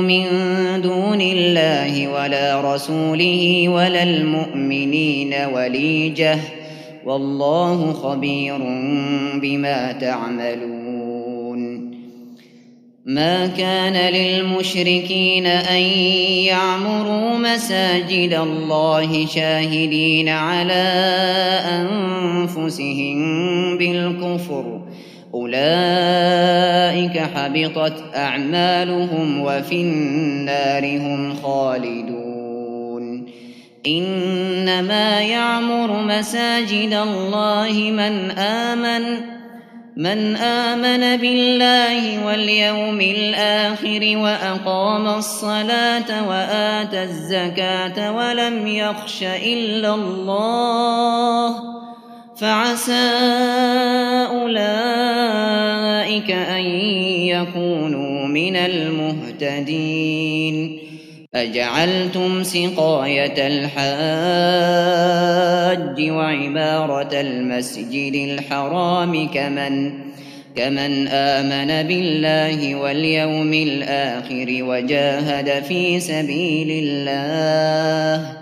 من دون الله ولا رسوله ولا المؤمنين وليجة. والله خبير بما تعملون. ما كان للمشركين أن يعمروا مساجد الله شاهدين على أنفسهم بالكفر. أولئك حبطت أعمالهم وفي النار هم خالدون. إنما يعمر مساجد الله من آمن من آمن بالله واليوم الآخر وأقام الصلاة وآتى الزكاة ولم يخش إلا الله. فعسى أولئك أن يكونوا من المهتدين. أجعلتم سقاية الحاج وعبارة المسجد الحرام كمن كمن آمن بالله واليوم الآخر وجاهد في سبيل الله.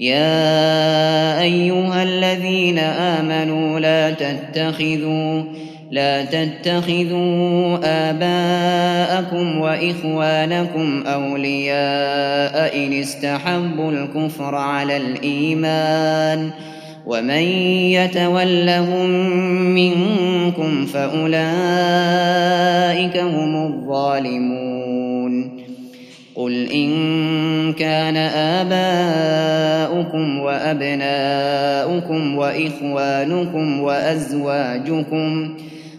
يا أيها الذين آمنوا لا تتخذوا لا تتخذوا آباءكم وإخوانكم أولياء إن استحبوا الكفر على الإيمان ومن يتولهم منكم فأولئك هم الظالمون قل إن كان آباؤكم وأبناؤكم وإخوانكم وأزواجكم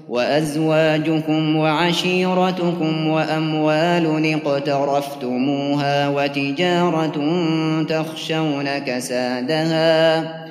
وأزواجكم وعشيرتكم وأموال اقترفتموها وتجارة تخشون كسادها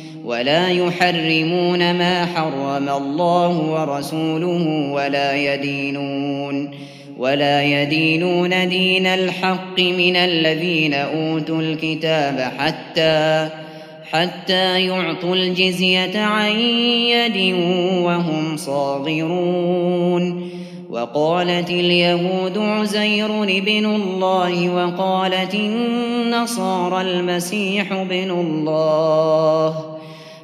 ولا يحرمون ما حرم الله ورسوله ولا يدينون ولا يدينون دين الحق من الذين أوتوا الكتاب حتى حتى يعطوا الجزية عن يد وهم صاغرون وقالت اليهود عزير ابن الله وقالت النصارى المسيح ابن الله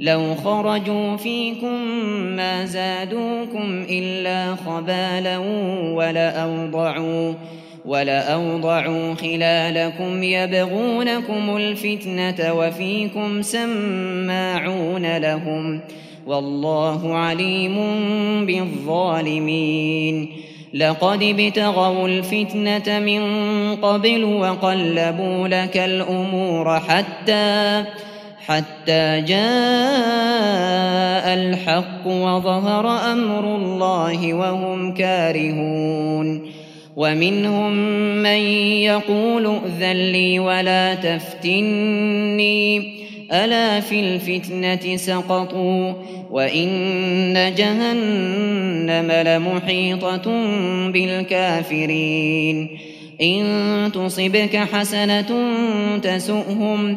لو خرجوا فيكم ما زادوكم إلا خبالا ولأوضعوا ولأوضعوا خلالكم يبغونكم الفتنة وفيكم سماعون لهم والله عليم بالظالمين لقد ابتغوا الفتنة من قبل وقلبوا لك الأمور حتى حتى جاء الحق وظهر أمر الله وهم كارهون. ومنهم من يقول ائذن لي ولا تفتني. ألا في الفتنة سقطوا وإن جهنم لمحيطة بالكافرين. إن تصبك حسنة تسؤهم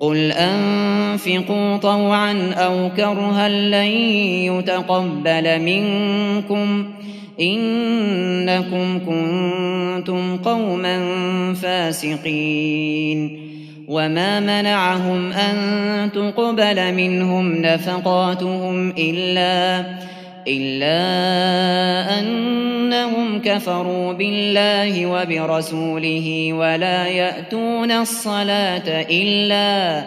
قل أنفقوا طوعا أو كرها لن يتقبل منكم إنكم كنتم قوما فاسقين وما منعهم أن تقبل منهم نفقاتهم إلا إلا أنهم كفروا بالله وبرسوله ولا يأتون الصلاة إلا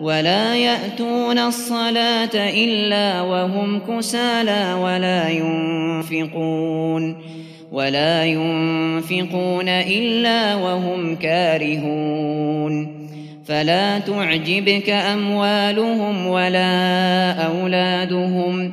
ولا يأتون الصلاة إلا وهم كسالى ولا ينفقون ولا ينفقون إلا وهم كارهون فلا تعجبك أموالهم ولا أولادهم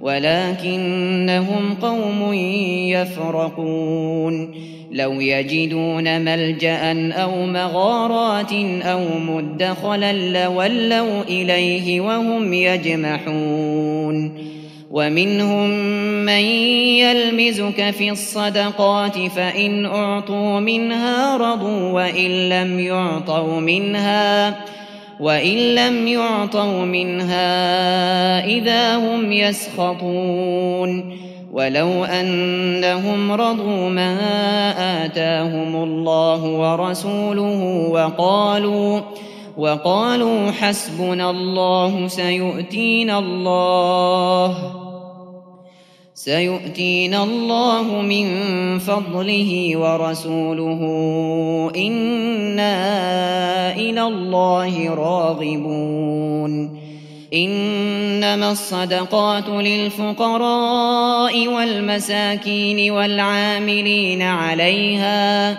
ولكنهم قوم يفرقون. لو يجدون ملجأ أو مغارات أو مدخلا لولوا إليه وهم يجمحون. ومنهم من يلمزك في الصدقات فإن أعطوا منها رضوا وإن لم يعطوا منها وإن لم يعطوا منها إذا هم يسخطون ولو أنهم رضوا ما آتاهم الله ورسوله وقالوا وقالوا حسبنا الله سيؤتينا الله سيؤتينا الله من فضله ورسوله. إنا إلى الله راغبون. إنما الصدقات للفقراء والمساكين والعاملين عليها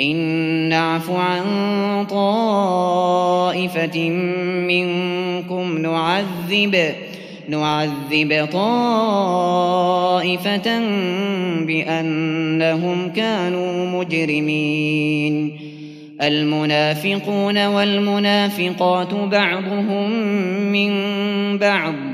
إن نعف عن طائفة منكم نعذب نعذب طائفة بأنهم كانوا مجرمين. المنافقون والمنافقات بعضهم من بعض.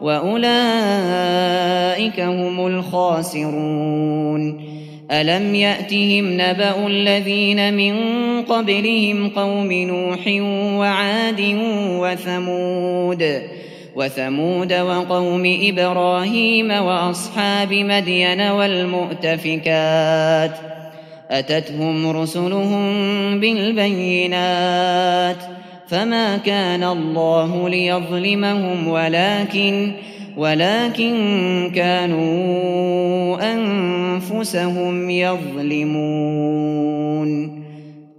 وأولئك هم الخاسرون. ألم يأتهم نبأ الذين من قبلهم قوم نوح وعاد وثمود وثمود وقوم إبراهيم وأصحاب مدين والمؤتفكات. أتتهم رسلهم بالبينات. فما كان الله ليظلمهم ولكن ولكن كانوا أنفسهم يظلمون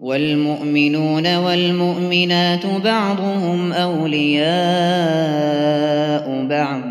والمؤمنون والمؤمنات بعضهم أولياء بعض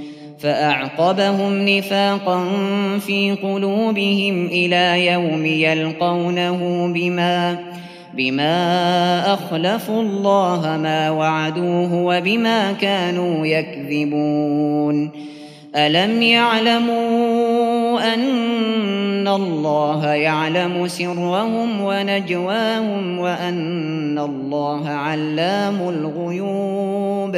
فأعقبهم نفاقا في قلوبهم إلى يوم يلقونه بما بما أخلفوا الله ما وعدوه وبما كانوا يكذبون. ألم يعلموا أن الله يعلم سرهم ونجواهم وأن الله علام الغيوب؟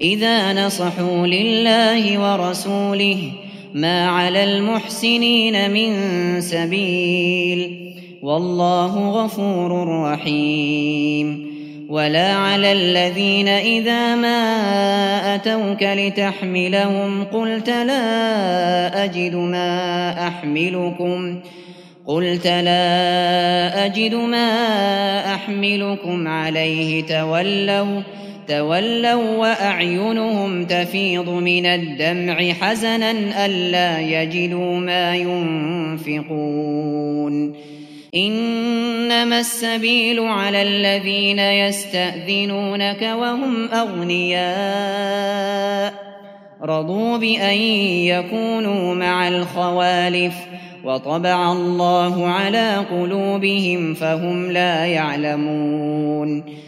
إذا نصحوا لله ورسوله ما على المحسنين من سبيل والله غفور رحيم. ولا على الذين إذا ما أتوك لتحملهم قلت لا أجد ما أحملكم قلت لا أجد ما أحملكم عليه تولوا تولوا وأعينهم تفيض من الدمع حزنا ألا يجدوا ما ينفقون. إنما السبيل على الذين يستأذنونك وهم أغنياء. رضوا بأن يكونوا مع الخوالف وطبع الله على قلوبهم فهم لا يعلمون.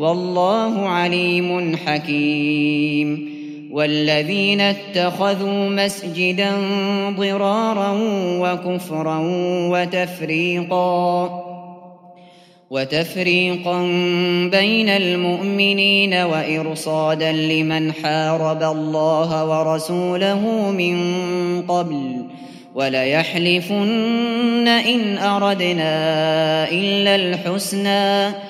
والله عليم حكيم. والذين اتخذوا مسجدا ضرارا وكفرا وتفريقا وتفريقا بين المؤمنين وإرصادا لمن حارب الله ورسوله من قبل. وليحلفن إن أردنا إلا الحسنى.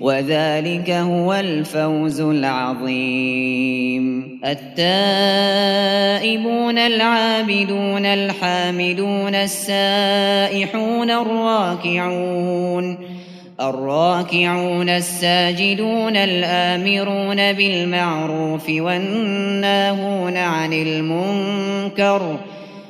وذلك هو الفوز العظيم. التائبون العابدون الحامدون السائحون الراكعون. الراكعون الساجدون الآمرون بالمعروف والناهون عن المنكر.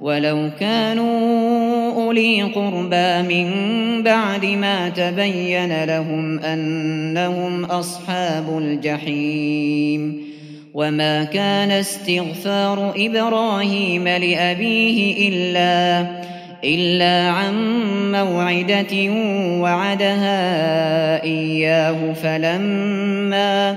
ولو كانوا أولي قربى من بعد ما تبين لهم أنهم أصحاب الجحيم وما كان استغفار إبراهيم لأبيه إلا إلا عن موعدة وعدها إياه فلما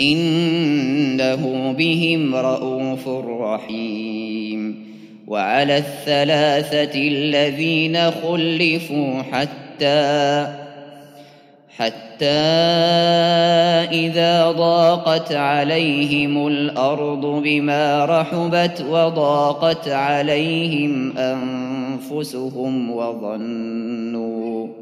إنه بهم رءوف رحيم وعلى الثلاثة الذين خلفوا حتى حتى إذا ضاقت عليهم الأرض بما رحبت وضاقت عليهم أنفسهم وظنوا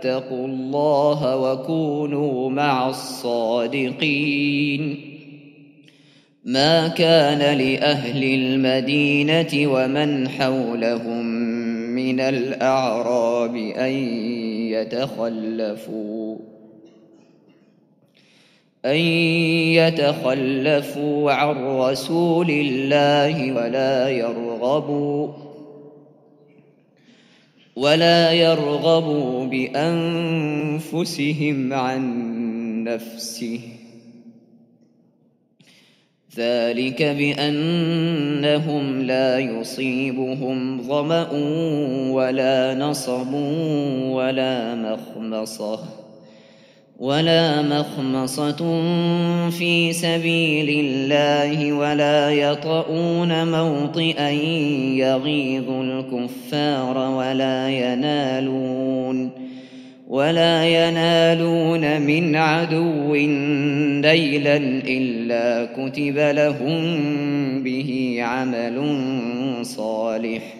فاتقوا الله وكونوا مع الصادقين. ما كان لأهل المدينة ومن حولهم من الأعراب أن يتخلفوا أن يتخلفوا عن رسول الله ولا يرغبوا. ولا يرغبوا بأنفسهم عن نفسه. ذلك بأنهم لا يصيبهم ظمأ ولا نصب ولا مخمصة. ولا مخمصة في سبيل الله ولا يطؤون موطئا يغيظ الكفار ولا ينالون ولا ينالون من عدو نيلا إلا كتب لهم به عمل صالح.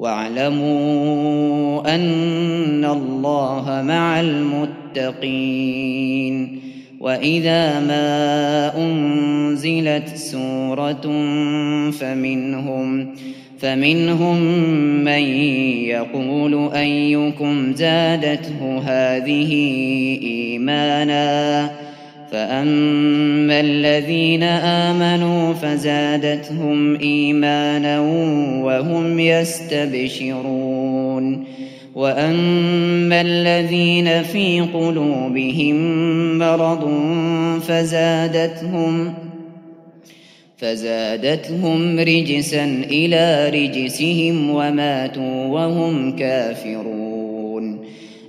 واعلموا أن الله مع المتقين وإذا ما أنزلت سورة فمنهم فمنهم من يقول أيكم زادته هذه إيمانا فأما الذين آمنوا فزادتهم إيمانا وهم يستبشرون وأما الذين في قلوبهم مرض فزادتهم فزادتهم رجسا إلى رجسهم وماتوا وهم كافرون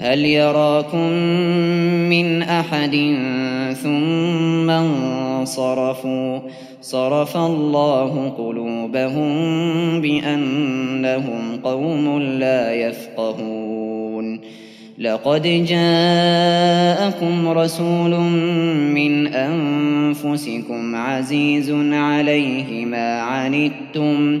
هل يراكم من أحد ثم انصرفوا؟ صرف الله قلوبهم بأنهم قوم لا يفقهون. لقد جاءكم رسول من أنفسكم عزيز عليه ما عنتم